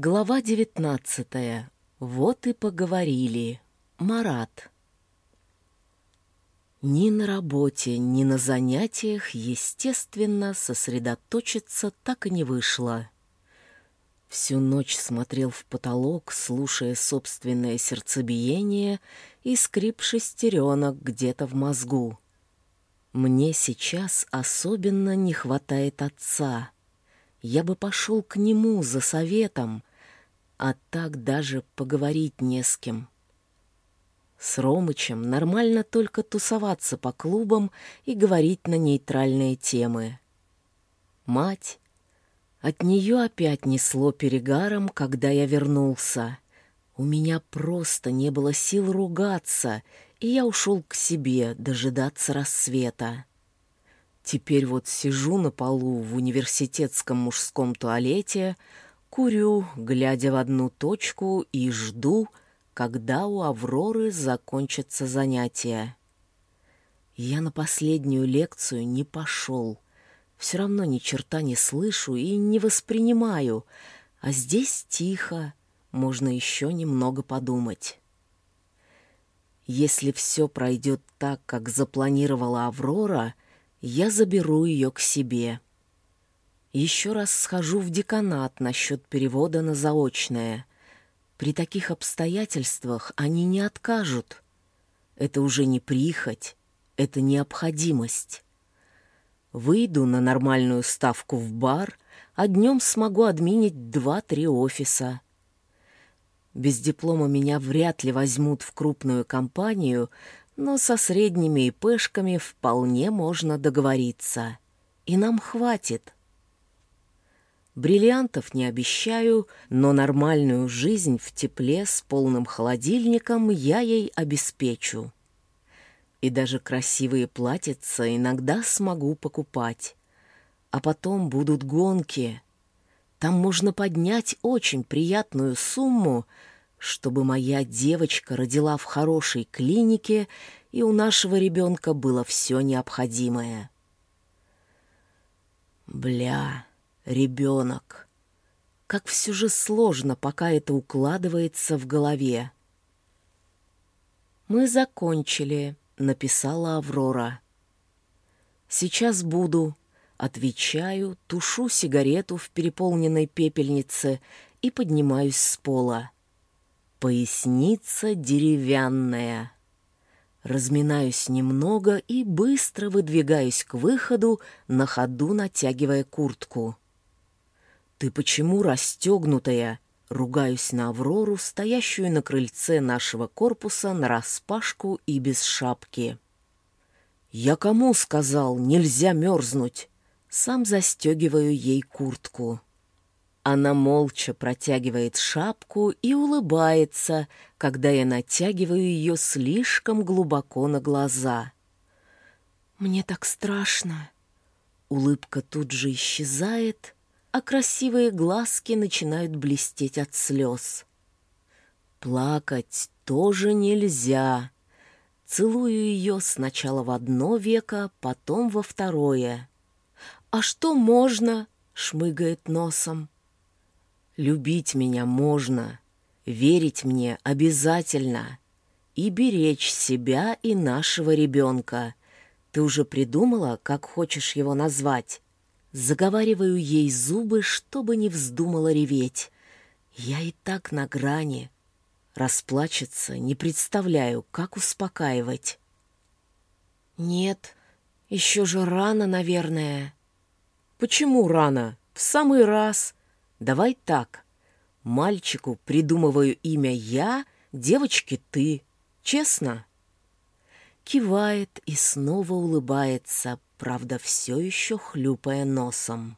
Глава девятнадцатая. Вот и поговорили. Марат. Ни на работе, ни на занятиях, естественно, сосредоточиться так и не вышло. Всю ночь смотрел в потолок, слушая собственное сердцебиение и скрип шестеренок где-то в мозгу. Мне сейчас особенно не хватает отца. Я бы пошел к нему за советом, а так даже поговорить не с кем. С Ромычем нормально только тусоваться по клубам и говорить на нейтральные темы. Мать. От нее опять несло перегаром, когда я вернулся. У меня просто не было сил ругаться, и я ушел к себе дожидаться рассвета. Теперь вот сижу на полу в университетском мужском туалете, Курю, глядя в одну точку, и жду, когда у Авроры закончатся занятия. Я на последнюю лекцию не пошел. Все равно ни черта не слышу и не воспринимаю, а здесь тихо, можно еще немного подумать. Если все пройдет так, как запланировала Аврора, я заберу ее к себе. Еще раз схожу в деканат насчет перевода на заочное. При таких обстоятельствах они не откажут. Это уже не прихоть, это необходимость. Выйду на нормальную ставку в бар, а днем смогу админить два-три офиса. Без диплома меня вряд ли возьмут в крупную компанию, но со средними ИПшками вполне можно договориться. И нам хватит. Бриллиантов не обещаю, но нормальную жизнь в тепле с полным холодильником я ей обеспечу. И даже красивые платьица иногда смогу покупать. А потом будут гонки. Там можно поднять очень приятную сумму, чтобы моя девочка родила в хорошей клинике, и у нашего ребенка было все необходимое. Бля ребенок. Как все же сложно, пока это укладывается в голове. «Мы закончили», — написала Аврора. «Сейчас буду», — отвечаю, тушу сигарету в переполненной пепельнице и поднимаюсь с пола. Поясница деревянная. Разминаюсь немного и быстро выдвигаюсь к выходу, на ходу натягивая куртку. «Ты почему расстегнутая?» Ругаюсь на Аврору, стоящую на крыльце нашего корпуса нараспашку и без шапки. «Я кому сказал, нельзя мерзнуть?» Сам застегиваю ей куртку. Она молча протягивает шапку и улыбается, когда я натягиваю ее слишком глубоко на глаза. «Мне так страшно!» Улыбка тут же исчезает, а красивые глазки начинают блестеть от слез. Плакать тоже нельзя. Целую ее сначала в одно веко, потом во второе. «А что можно?» — шмыгает носом. «Любить меня можно, верить мне обязательно и беречь себя и нашего ребенка. Ты уже придумала, как хочешь его назвать?» Заговариваю ей зубы, чтобы не вздумала реветь. Я и так на грани. Расплачется, не представляю, как успокаивать. Нет, еще же рано, наверное. Почему рано? В самый раз. Давай так. Мальчику придумываю имя я, девочке ты. Честно? Кивает и снова улыбается, правда, все еще хлюпая носом.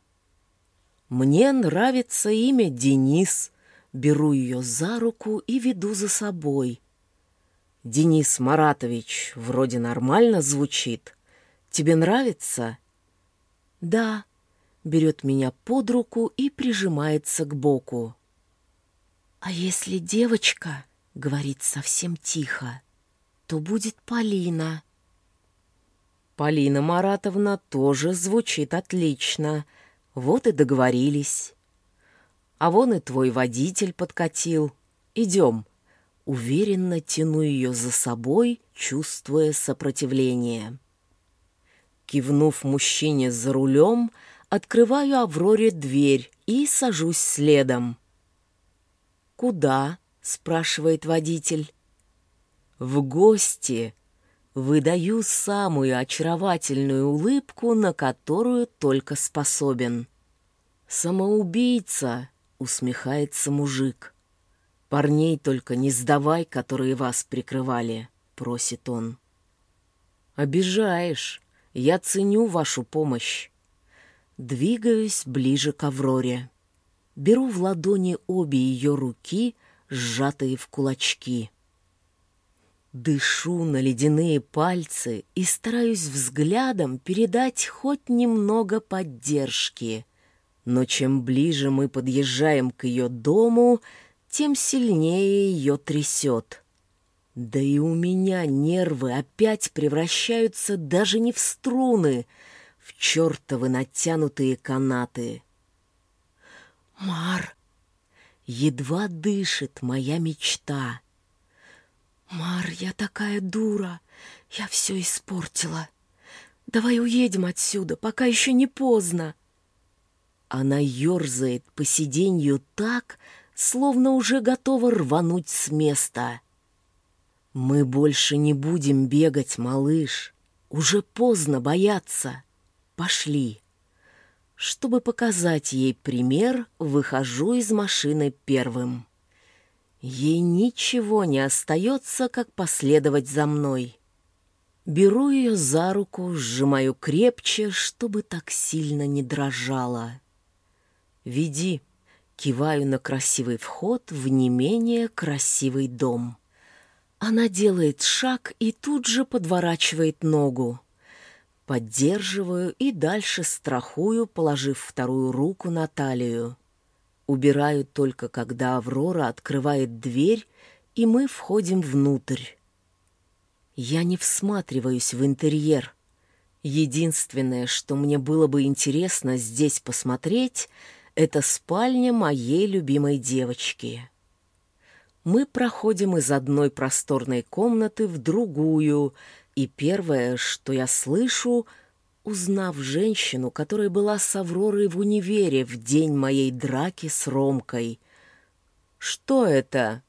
«Мне нравится имя Денис», беру ее за руку и веду за собой. «Денис Маратович вроде нормально звучит. Тебе нравится?» «Да», — берет меня под руку и прижимается к боку. «А если девочка?» — говорит совсем тихо. «То будет Полина». Полина Маратовна тоже звучит отлично. Вот и договорились. А вон и твой водитель подкатил. Идем. Уверенно тяну ее за собой, чувствуя сопротивление. Кивнув мужчине за рулем, открываю Авроре дверь и сажусь следом. «Куда?» — спрашивает водитель. «В гости!» Выдаю самую очаровательную улыбку, на которую только способен. «Самоубийца!» — усмехается мужик. «Парней только не сдавай, которые вас прикрывали», — просит он. «Обижаешь. Я ценю вашу помощь». Двигаюсь ближе к Авроре. Беру в ладони обе ее руки, сжатые в кулачки. Дышу на ледяные пальцы и стараюсь взглядом передать хоть немного поддержки. Но чем ближе мы подъезжаем к ее дому, тем сильнее ее трясет. Да и у меня нервы опять превращаются даже не в струны, в чертовы натянутые канаты. «Мар!» Едва дышит моя мечта — «Мар, я такая дура! Я все испортила! Давай уедем отсюда, пока еще не поздно!» Она ерзает по сиденью так, словно уже готова рвануть с места. «Мы больше не будем бегать, малыш. Уже поздно бояться. Пошли». Чтобы показать ей пример, выхожу из машины первым. Ей ничего не остается, как последовать за мной. Беру ее за руку, сжимаю крепче, чтобы так сильно не дрожала. «Веди», — киваю на красивый вход в не менее красивый дом. Она делает шаг и тут же подворачивает ногу. Поддерживаю и дальше страхую, положив вторую руку на талию. Убираю только, когда Аврора открывает дверь, и мы входим внутрь. Я не всматриваюсь в интерьер. Единственное, что мне было бы интересно здесь посмотреть, это спальня моей любимой девочки. Мы проходим из одной просторной комнаты в другую, и первое, что я слышу — узнав женщину, которая была с Авророй в универе в день моей драки с Ромкой. «Что это?»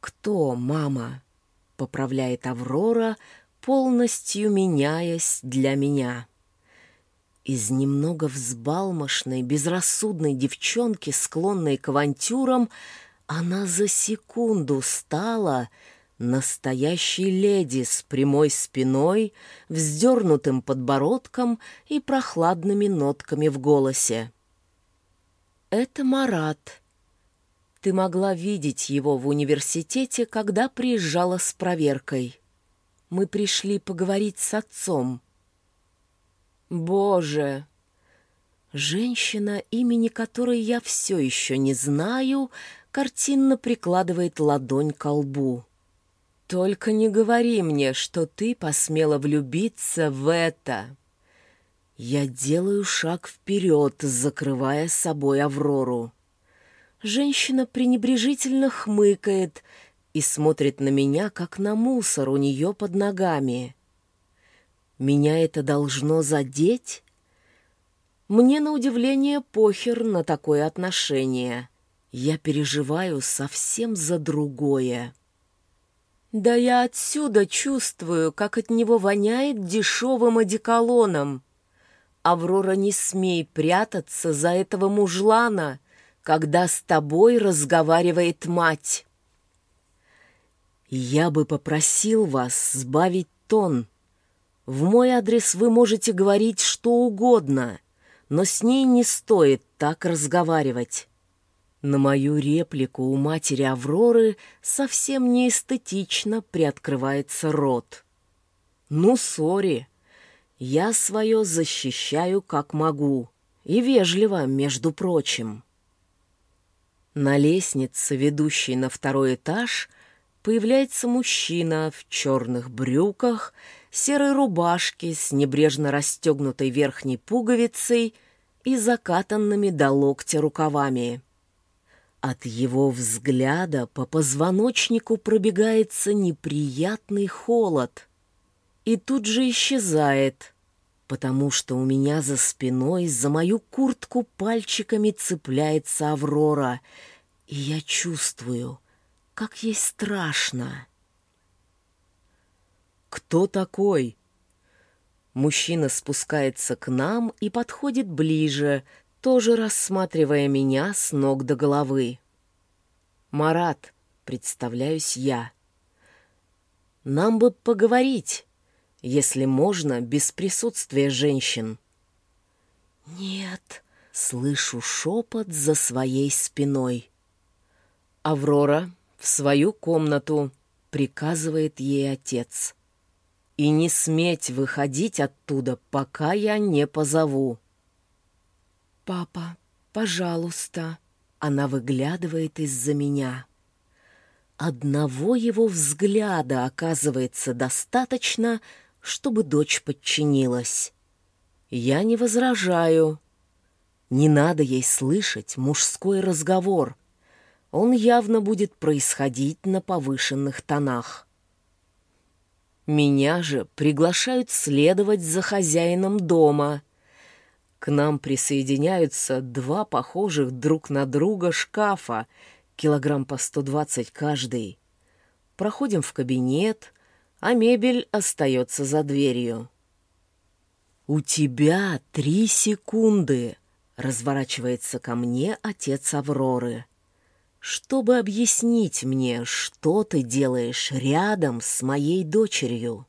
«Кто, мама?» — поправляет Аврора, полностью меняясь для меня. Из немного взбалмошной, безрассудной девчонки, склонной к авантюрам, она за секунду стала Настоящей леди с прямой спиной, вздернутым подбородком и прохладными нотками в голосе. «Это Марат. Ты могла видеть его в университете, когда приезжала с проверкой. Мы пришли поговорить с отцом». «Боже!» Женщина, имени которой я все еще не знаю, картинно прикладывает ладонь к лбу. Только не говори мне, что ты посмела влюбиться в это. Я делаю шаг вперед, закрывая собой Аврору. Женщина пренебрежительно хмыкает и смотрит на меня, как на мусор у нее под ногами. Меня это должно задеть? Мне, на удивление, похер на такое отношение. Я переживаю совсем за другое. Да я отсюда чувствую, как от него воняет дешевым одеколоном. Аврора, не смей прятаться за этого мужлана, когда с тобой разговаривает мать. Я бы попросил вас сбавить тон. В мой адрес вы можете говорить что угодно, но с ней не стоит так разговаривать. На мою реплику у матери Авроры совсем не эстетично приоткрывается рот. «Ну, сори, я свое защищаю как могу, и вежливо, между прочим». На лестнице, ведущей на второй этаж, появляется мужчина в черных брюках, серой рубашке с небрежно расстегнутой верхней пуговицей и закатанными до локтя рукавами. От его взгляда по позвоночнику пробегается неприятный холод и тут же исчезает, потому что у меня за спиной за мою куртку пальчиками цепляется Аврора, и я чувствую, как ей страшно. «Кто такой?» Мужчина спускается к нам и подходит ближе, тоже рассматривая меня с ног до головы. «Марат», — представляюсь я. «Нам бы поговорить, если можно, без присутствия женщин». «Нет», — слышу шепот за своей спиной. «Аврора, в свою комнату», — приказывает ей отец. «И не сметь выходить оттуда, пока я не позову». «Папа, пожалуйста!» Она выглядывает из-за меня. Одного его взгляда оказывается достаточно, чтобы дочь подчинилась. Я не возражаю. Не надо ей слышать мужской разговор. Он явно будет происходить на повышенных тонах. Меня же приглашают следовать за хозяином дома — к нам присоединяются два похожих друг на друга шкафа, килограмм по 120 каждый. Проходим в кабинет, а мебель остается за дверью. «У тебя три секунды!» — разворачивается ко мне отец Авроры. «Чтобы объяснить мне, что ты делаешь рядом с моей дочерью».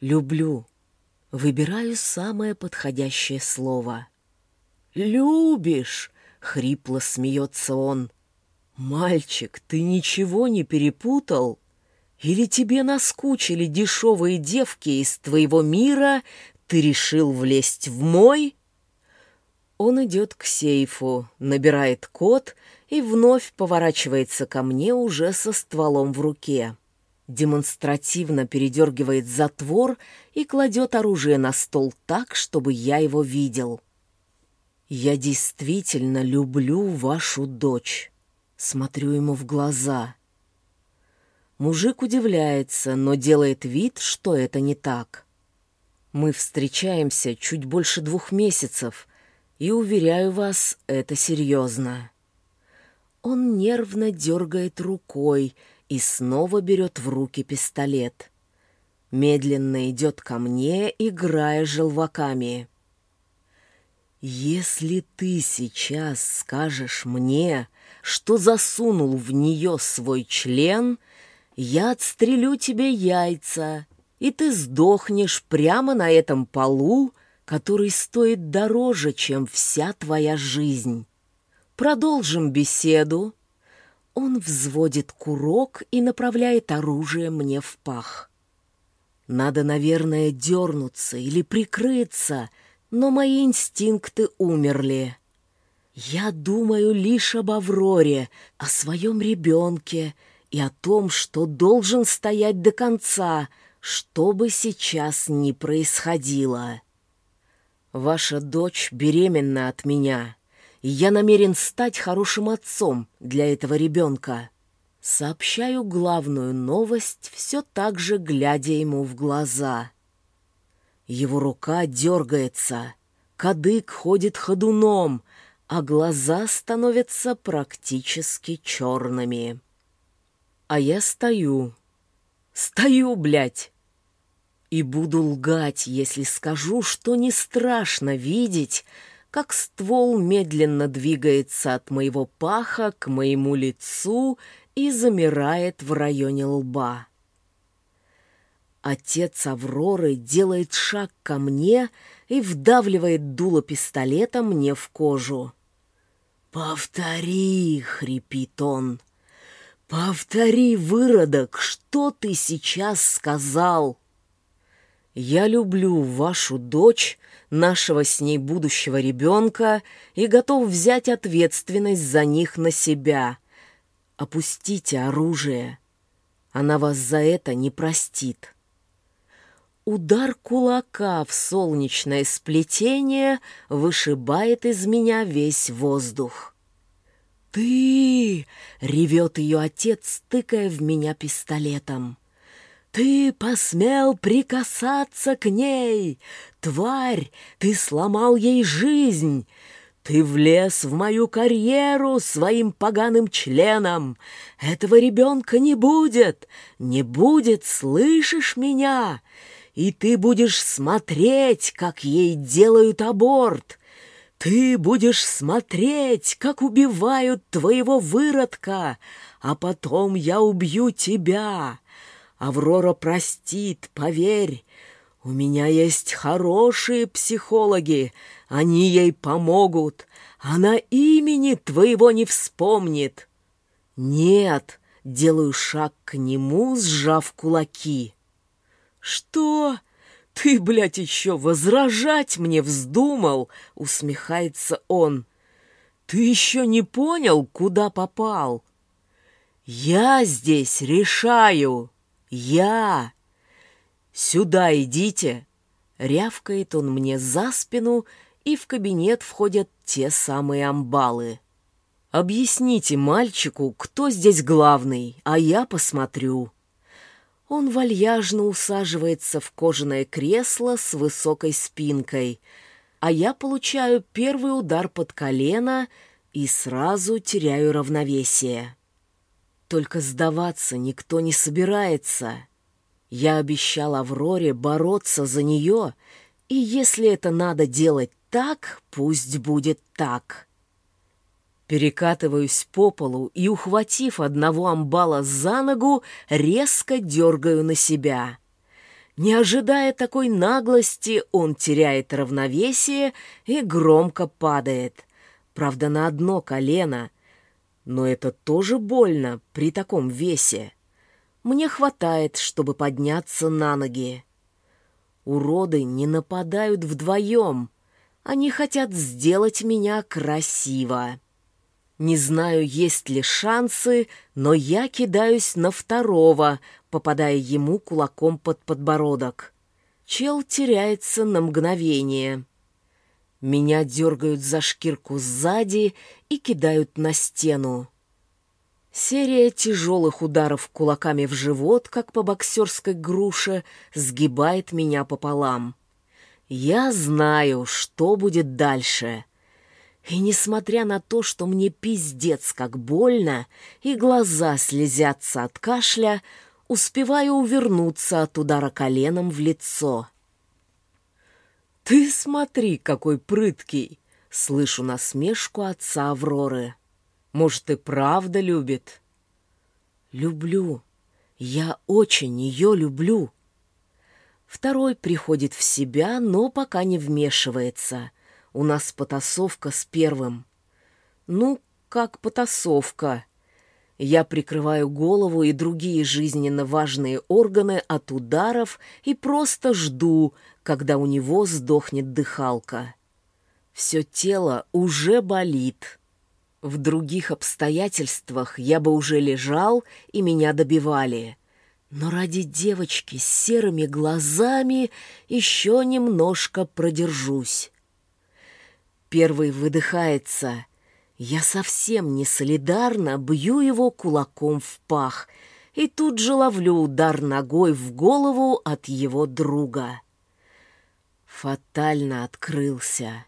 «Люблю», Выбираю самое подходящее слово. «Любишь!» — хрипло смеется он. «Мальчик, ты ничего не перепутал? Или тебе наскучили дешевые девки из твоего мира, ты решил влезть в мой?» Он идет к сейфу, набирает код и вновь поворачивается ко мне уже со стволом в руке демонстративно передергивает затвор и кладет оружие на стол так, чтобы я его видел. «Я действительно люблю вашу дочь», — смотрю ему в глаза. Мужик удивляется, но делает вид, что это не так. Мы встречаемся чуть больше двух месяцев, и, уверяю вас, это серьезно. Он нервно дергает рукой, — и снова берет в руки пистолет. Медленно идет ко мне, играя желваками. «Если ты сейчас скажешь мне, что засунул в нее свой член, я отстрелю тебе яйца, и ты сдохнешь прямо на этом полу, который стоит дороже, чем вся твоя жизнь. Продолжим беседу, он взводит курок и направляет оружие мне в пах. Надо, наверное, дернуться или прикрыться, но мои инстинкты умерли. Я думаю лишь об Авроре, о своем ребенке и о том, что должен стоять до конца, что бы сейчас ни происходило. Ваша дочь беременна от меня я намерен стать хорошим отцом для этого ребенка. Сообщаю главную новость, все так же глядя ему в глаза. Его рука дергается, кадык ходит ходуном, а глаза становятся практически черными. А я стою. Стою, блядь! И буду лгать, если скажу, что не страшно видеть, как ствол медленно двигается от моего паха к моему лицу и замирает в районе лба. Отец Авроры делает шаг ко мне и вдавливает дуло пистолета мне в кожу. «Повтори!» — хрипит он. «Повтори, выродок, что ты сейчас сказал?» «Я люблю вашу дочь нашего с ней будущего ребенка и готов взять ответственность за них на себя. Опустите оружие. Она вас за это не простит. Удар кулака в солнечное сплетение вышибает из меня весь воздух. «Ты!» — ревет ее отец, тыкая в меня пистолетом. «Ты посмел прикасаться к ней! Тварь, ты сломал ей жизнь! Ты влез в мою карьеру своим поганым членом. Этого ребенка не будет, не будет, слышишь меня? И ты будешь смотреть, как ей делают аборт. Ты будешь смотреть, как убивают твоего выродка, а потом я убью тебя. Аврора простит, поверь, у меня есть хорошие психологи, они ей помогут. Она имени твоего не вспомнит. Нет, делаю шаг к нему, сжав кулаки. Что? Ты, блядь, еще возражать мне вздумал? Усмехается он. Ты еще не понял, куда попал? Я здесь решаю. Я. «Сюда идите!» Рявкает он мне за спину, и в кабинет входят те самые амбалы. «Объясните мальчику, кто здесь главный, а я посмотрю». Он вальяжно усаживается в кожаное кресло с высокой спинкой, а я получаю первый удар под колено и сразу теряю равновесие. Только сдаваться никто не собирается. Я обещал Авроре бороться за нее, и если это надо делать так, пусть будет так. Перекатываюсь по полу и, ухватив одного амбала за ногу, резко дергаю на себя. Не ожидая такой наглости, он теряет равновесие и громко падает. Правда, на одно колено. Но это тоже больно при таком весе. Мне хватает, чтобы подняться на ноги. Уроды не нападают вдвоем. Они хотят сделать меня красиво. Не знаю, есть ли шансы, но я кидаюсь на второго, попадая ему кулаком под подбородок. Чел теряется на мгновение. Меня дергают за шкирку сзади и кидают на стену. Серия тяжелых ударов кулаками в живот, как по боксерской груше, сгибает меня пополам. Я знаю, что будет дальше. И несмотря на то, что мне пиздец как больно, и глаза слезятся от кашля, успеваю увернуться от удара коленом в лицо. «Ты смотри, какой прыткий!» — слышу насмешку отца Авроры. Может, и правда любит? Люблю. Я очень ее люблю. Второй приходит в себя, но пока не вмешивается. У нас потасовка с первым. Ну, как потасовка. Я прикрываю голову и другие жизненно важные органы от ударов и просто жду, когда у него сдохнет дыхалка. Все тело уже болит. В других обстоятельствах я бы уже лежал, и меня добивали. Но ради девочки с серыми глазами еще немножко продержусь. Первый выдыхается. Я совсем не солидарно бью его кулаком в пах и тут же ловлю удар ногой в голову от его друга. Фатально открылся.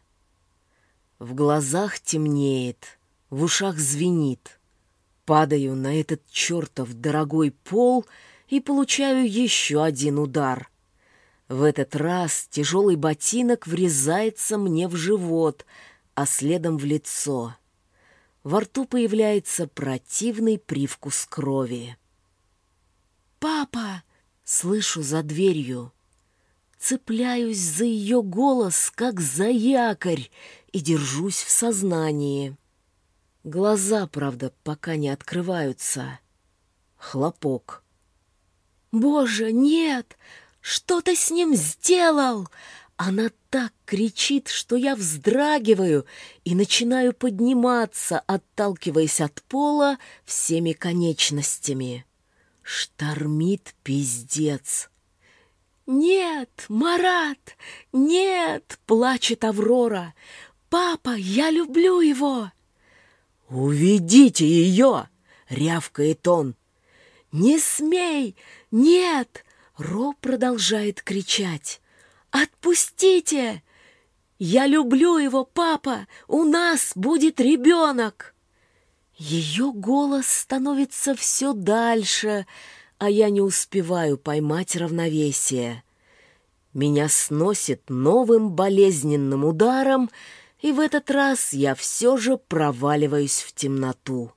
В глазах темнеет. В ушах звенит. Падаю на этот чертов дорогой пол и получаю еще один удар. В этот раз тяжелый ботинок врезается мне в живот, а следом в лицо. Во рту появляется противный привкус крови. «Папа!» — слышу за дверью. Цепляюсь за ее голос, как за якорь, и держусь в сознании. Глаза, правда, пока не открываются. Хлопок. «Боже, нет! Что ты с ним сделал?» Она так кричит, что я вздрагиваю и начинаю подниматься, отталкиваясь от пола всеми конечностями. Штормит пиздец. «Нет, Марат! Нет!» — плачет Аврора. «Папа, я люблю его!» «Уведите ее!» — рявкает он. «Не смей! Нет!» — Ро продолжает кричать. «Отпустите! Я люблю его, папа! У нас будет ребенок!» Ее голос становится все дальше, а я не успеваю поймать равновесие. Меня сносит новым болезненным ударом, и в этот раз я все же проваливаюсь в темноту.